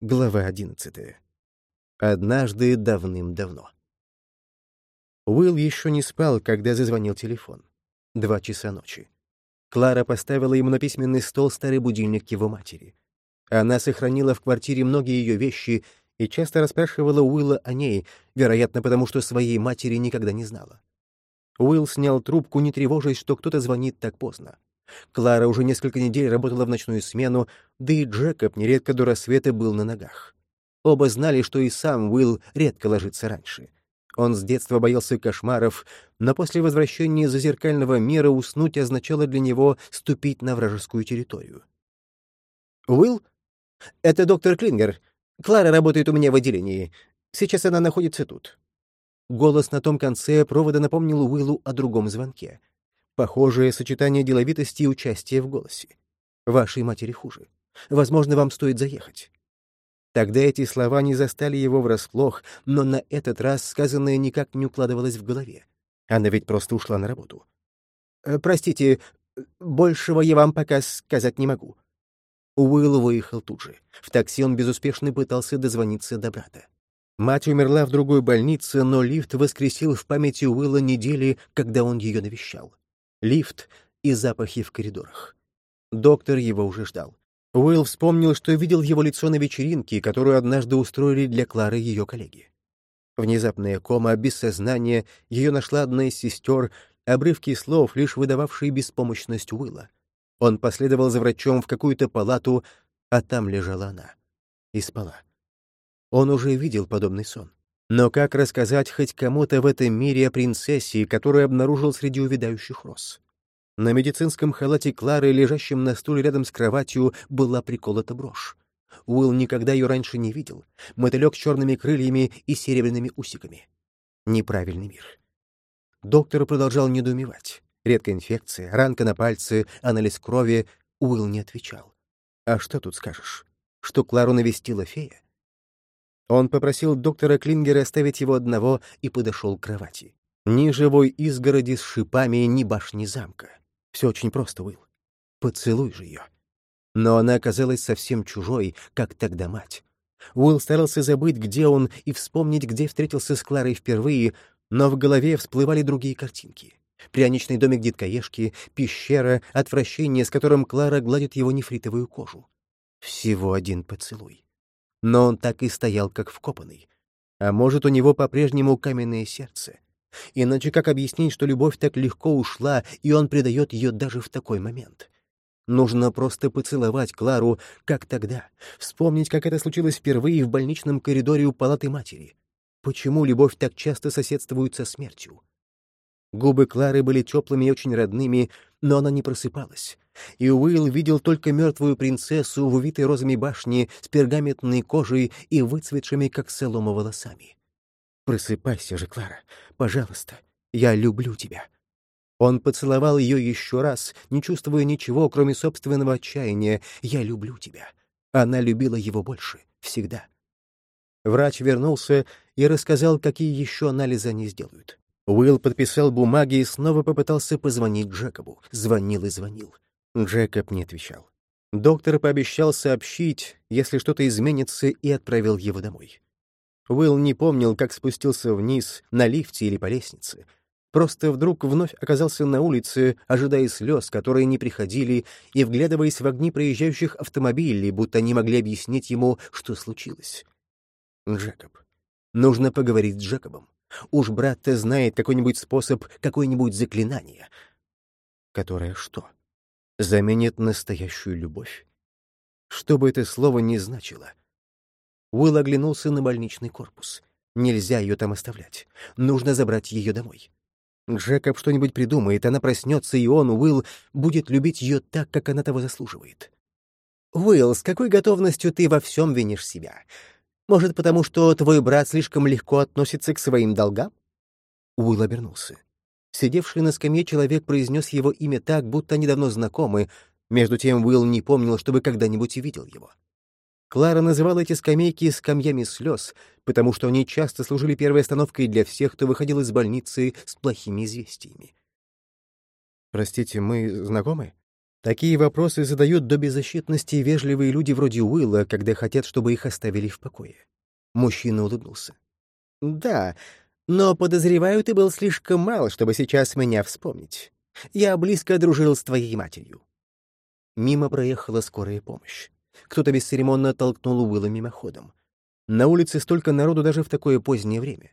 Глава одиннадцатая. Однажды давным-давно. Уилл еще не спал, когда зазвонил телефон. Два часа ночи. Клара поставила ему на письменный стол старый будильник его матери. Она сохранила в квартире многие ее вещи и часто расспрашивала Уилла о ней, вероятно, потому что своей матери никогда не знала. Уилл снял трубку, не тревожась, что кто-то звонит так поздно. Клара уже несколько недель работала в ночную смену, да и Джекоб нередко до рассвета был на ногах. Оба знали, что и сам Уилл редко ложится раньше. Он с детства боялся кошмаров, но после возвращения из зеркального мира уснуть означало для него ступить на вражескую территорию. «Уилл? Это доктор Клингер. Клара работает у меня в отделении. Сейчас она находится тут». Голос на том конце провода напомнил Уиллу о другом звонке. Похожее сочетание деловитости и участия в голосе. Вашей матери хуже. Возможно, вам стоит заехать. Тогда эти слова не застали его врасплох, но на этот раз сказанное никак не укладывалось в голове. Она ведь просто ушла на работу. «Э, «Простите, большего я вам пока сказать не могу». Уилл выехал тут же. В такси он безуспешно пытался дозвониться до брата. Мать умерла в другой больнице, но лифт воскресил в памяти Уилла недели, когда он ее навещал лифт и запахи в коридорах. Доктор его уже ждал. Уилл вспомнил, что видел его лицо на вечеринке, которую однажды устроили для Клары ее коллеги. Внезапная кома, без сознания, ее нашла одна из сестер, обрывки слов, лишь выдававшие беспомощность Уилла. Он последовал за врачом в какую-то палату, а там лежала она. И спала. Он уже видел подобный сон. Но как рассказать хоть кому-то в этом мире о принцессе, которую обнаружил среди увядающих роз? На медицинском халате Клары, лежащем на стуле рядом с кроватью, была приколота брошь. Уилл никогда ее раньше не видел. Мотылек с черными крыльями и серебряными усиками. Неправильный мир. Доктор продолжал недоумевать. Редкая инфекция, ранка на пальце, анализ крови. Уилл не отвечал. А что тут скажешь? Что Клару навестила фея? Он попросил доктора Клингера оставить его одного и подошел к кровати. Ни живой изгороди с шипами, ни башни замка. Все очень просто, Уилл. Поцелуй же ее. Но она оказалась совсем чужой, как тогда мать. Уилл старался забыть, где он, и вспомнить, где встретился с Кларой впервые, но в голове всплывали другие картинки. Пряничный домик деткоежки, пещера, отвращение, с которым Клара гладит его нефритовую кожу. Всего один поцелуй но он так и стоял, как вкопанный. А может, у него по-прежнему каменное сердце? Иначе как объяснить, что любовь так легко ушла, и он предает ее даже в такой момент? Нужно просто поцеловать Клару, как тогда, вспомнить, как это случилось впервые в больничном коридоре у палаты матери. Почему любовь так часто соседствует со смертью? Губы Клары были теплыми и очень родными, но она не просыпалась. И Уилл видел только мертвую принцессу в увитой розами башне с пергаментной кожей и выцветшими, как солома, волосами. «Просыпайся же, Клара, пожалуйста, я люблю тебя». Он поцеловал ее еще раз, не чувствуя ничего, кроме собственного отчаяния. «Я люблю тебя». Она любила его больше, всегда. Врач вернулся и рассказал, какие еще анализы они сделают. Уилл подписал бумаги и снова попытался позвонить Джекобу. Звонил и звонил. Джекоб не отвечал. Доктор пообещал сообщить, если что-то изменится, и отправил его домой. Уилл не помнил, как спустился вниз, на лифте или по лестнице. Просто вдруг вновь оказался на улице, ожидая слез, которые не приходили, и вглядываясь в огни проезжающих автомобилей, будто они могли объяснить ему, что случилось. Джекоб. Нужно поговорить с Джекобом. Уж брат-то знает какой-нибудь способ, какое-нибудь заклинание. Которое что? Заменит настоящую любовь? Что бы это слово ни значило. Уилл оглянулся на больничный корпус. Нельзя ее там оставлять. Нужно забрать ее домой. Джекоб что-нибудь придумает, она проснется, и он, Уилл, будет любить ее так, как она того заслуживает. «Уилл, с какой готовностью ты во всем винишь себя? Может, потому что твой брат слишком легко относится к своим долгам?» Уилл обернулся. Сидевший на скамье человек произнес его имя так, будто они давно знакомы. Между тем Уилл не помнил, чтобы когда-нибудь видел его. Клара называла эти скамейки «скамьями слез», потому что они часто служили первой остановкой для всех, кто выходил из больницы с плохими известиями. «Простите, мы знакомы?» Такие вопросы задают до беззащитности вежливые люди вроде Уилла, когда хотят, чтобы их оставили в покое. Мужчина улыбнулся. «Да, но, подозреваю, ты был слишком мал, чтобы сейчас меня вспомнить. Я близко дружил с твоей матерью». Мимо проехала скорая помощь. Кто-то бесцеремонно толкнул Уилла мимоходом. На улице столько народу даже в такое позднее время.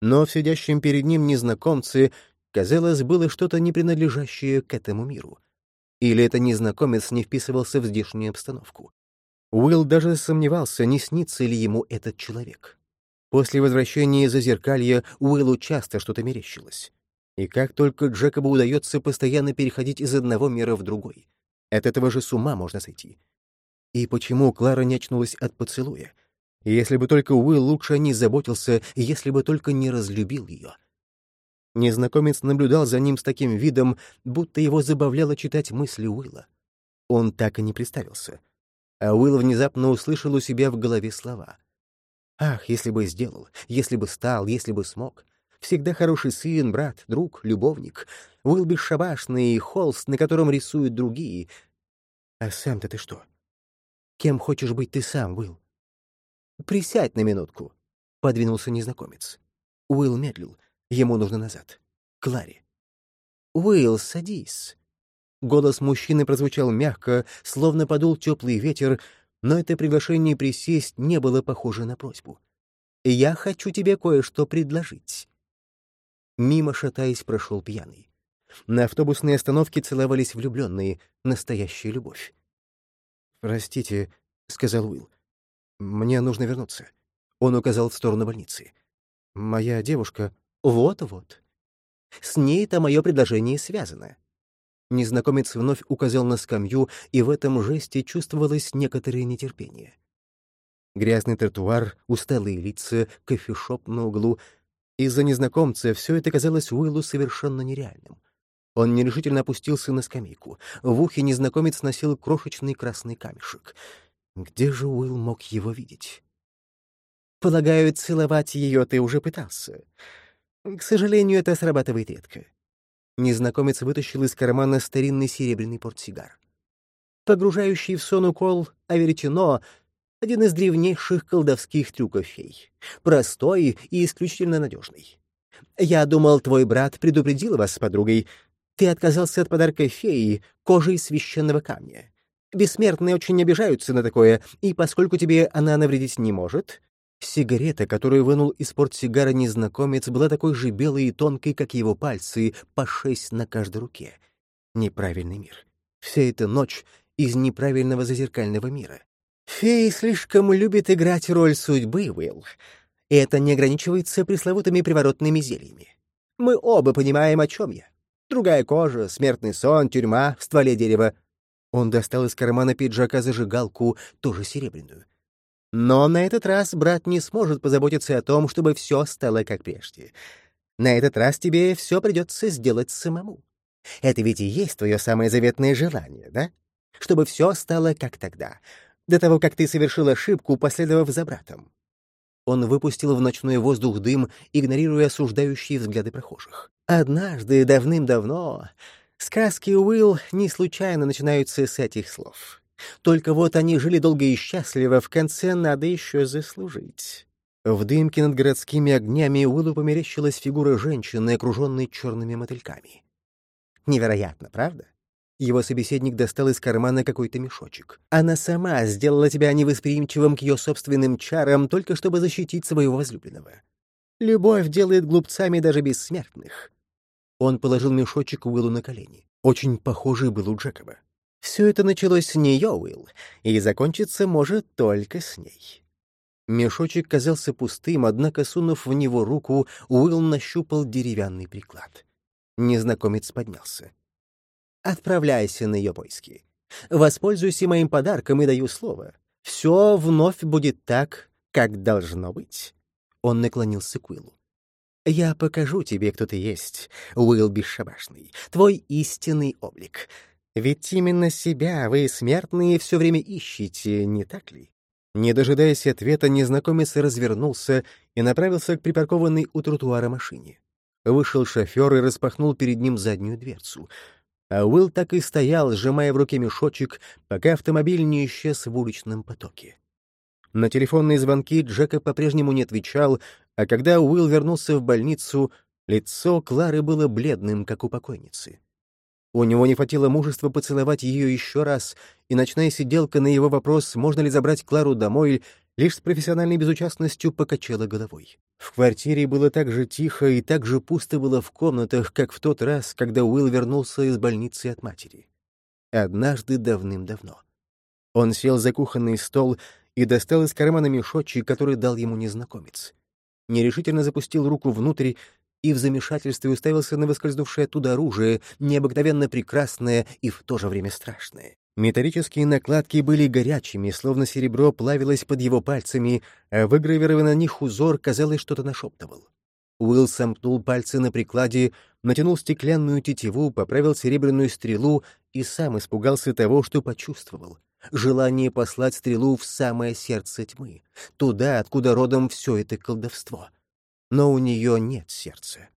Но в сидящем перед ним незнакомце, казалось, было что-то не принадлежащее к этому миру. Или это незнакомец не вписывался в здешнюю обстановку. Уилл даже сомневался, не снится ли ему этот человек. После возвращения из Озеркалья Уиллу часто что-то мерещилось. И как только Джекобу удается постоянно переходить из одного мира в другой. От этого же с ума можно сойти. И почему Клара не очнулась от поцелуя? Если бы только Уилл лучше о ней заботился, если бы только не разлюбил ее. Незнакомец наблюдал за ним с таким видом, будто его забавляло читать мысли Уилла. Он так и не представился. А Уилл внезапно услышал у себя в голове слова. «Ах, если бы сделал, если бы стал, если бы смог. Всегда хороший сын, брат, друг, любовник. Уилл бесшабашный, холст, на котором рисуют другие. А сам-то ты что? Кем хочешь быть ты сам, Уилл?» «Присядь на минутку», — подвинулся незнакомец. Уилл медлил. Ему нужно назад. Кларе. «Уилл, садись». Голос мужчины прозвучал мягко, словно подул теплый ветер, но это приглашение присесть не было похоже на просьбу. «Я хочу тебе кое-что предложить». Мимо, шатаясь, прошел пьяный. На автобусной остановке целовались влюбленные, настоящая любовь. «Простите», — сказал Уилл, — «мне нужно вернуться». Он указал в сторону больницы. «Моя девушка...» Вот-вот. С ней-то мое предложение связано. Незнакомец вновь указал на скамью, и в этом жесте чувствовалось некоторое нетерпение. Грязный тротуар, усталые лица, кофешоп на углу. Из-за незнакомца все это казалось Уиллу совершенно нереальным. Он нерешительно опустился на скамейку. В ухе незнакомец носил крошечный красный камешек. Где же Уилл мог его видеть? «Полагаю, целовать ее ты уже пытался. К сожалению, это срабатывает редко. Незнакомец вытащил из кармана старинный серебряный портсигар. Погружающий в сон укол Аверитино — один из древнейших колдовских трюков фей. Простой и исключительно надежный. Я думал, твой брат предупредил вас с подругой. Ты отказался от подарка феи кожей священного камня. Бессмертные очень обижаются на такое, и поскольку тебе она навредить не может, Сигарета, которую вынул из портсигара незнакомец, была такой же белой и тонкой, как его пальцы, по шесть на каждой руке. Неправильный мир. Вся эта ночь из неправильного зазеркального мира. Феи слишком любят играть роль судьбы, Уилл. И это не ограничивается пресловутыми приворотными зельями. Мы оба понимаем, о чем я. Другая кожа, смертный сон, тюрьма в стволе дерева. Он достал из кармана пиджака зажигалку, тоже серебряную. Но на этот раз брат не сможет позаботиться о том, чтобы все стало как прежде. На этот раз тебе все придется сделать самому. Это ведь и есть твое самое заветное желание, да? Чтобы все стало как тогда, до того, как ты совершил ошибку, последовав за братом. Он выпустил в ночной воздух дым, игнорируя осуждающие взгляды прохожих. Однажды, давным-давно, сказки Уилл не случайно начинаются с этих слов. Только вот они жили долго и счастливо, в конце надо еще заслужить. В дымке над городскими огнями Уиллу померещилась фигура женщины, окруженной черными мотыльками. Невероятно, правда? Его собеседник достал из кармана какой-то мешочек. Она сама сделала тебя невосприимчивым к ее собственным чарам, только чтобы защитить своего возлюбленного. Любовь делает глупцами даже бессмертных. Он положил мешочек Уиллу на колени. Очень похожий был у Джекоба. Все это началось с нее, Уилл, и закончиться может только с ней. Мешочек казался пустым, однако, сунув в него руку, Уилл нащупал деревянный приклад. Незнакомец поднялся. «Отправляйся на ее поиски. Воспользуйся моим подарком и даю слово. Все вновь будет так, как должно быть». Он наклонился к Уиллу. «Я покажу тебе, кто ты есть, Уилл Бесшабашный, твой истинный облик. Ведь именно себя вы, смертные, все время ищете, не так ли? Не дожидаясь ответа, незнакомец развернулся и направился к припаркованной у тротуара машине. Вышел шофер и распахнул перед ним заднюю дверцу. А Уилл так и стоял, сжимая в руке мешочек, пока автомобиль не исчез в уличном потоке. На телефонные звонки Джека по-прежнему не отвечал, а когда Уилл вернулся в больницу, лицо Клары было бледным, как у покойницы. У него не хватило мужества поцеловать ее еще раз, и ночная сиделка на его вопрос, можно ли забрать Клару домой, лишь с профессиональной безучастностью покачала головой. В квартире было так же тихо и так же пусто было в комнатах, как в тот раз, когда Уилл вернулся из больницы от матери. Однажды давным-давно. Он сел за кухонный стол и достал из кармана мешочек, который дал ему незнакомец. Нерешительно запустил руку внутрь и в замешательстве уставился на выскользнувшее оттуда оружие, необыкновенно прекрасное и в то же время страшное. Металлические накладки были горячими, словно серебро плавилось под его пальцами, а выгравированный на них узор, казалось, что-то нашептывал. Уилл сомкнул пальцы на прикладе, натянул стеклянную тетиву, поправил серебряную стрелу и сам испугался того, что почувствовал. Желание послать стрелу в самое сердце тьмы, туда, откуда родом все это колдовство. Но у нее нет сердца.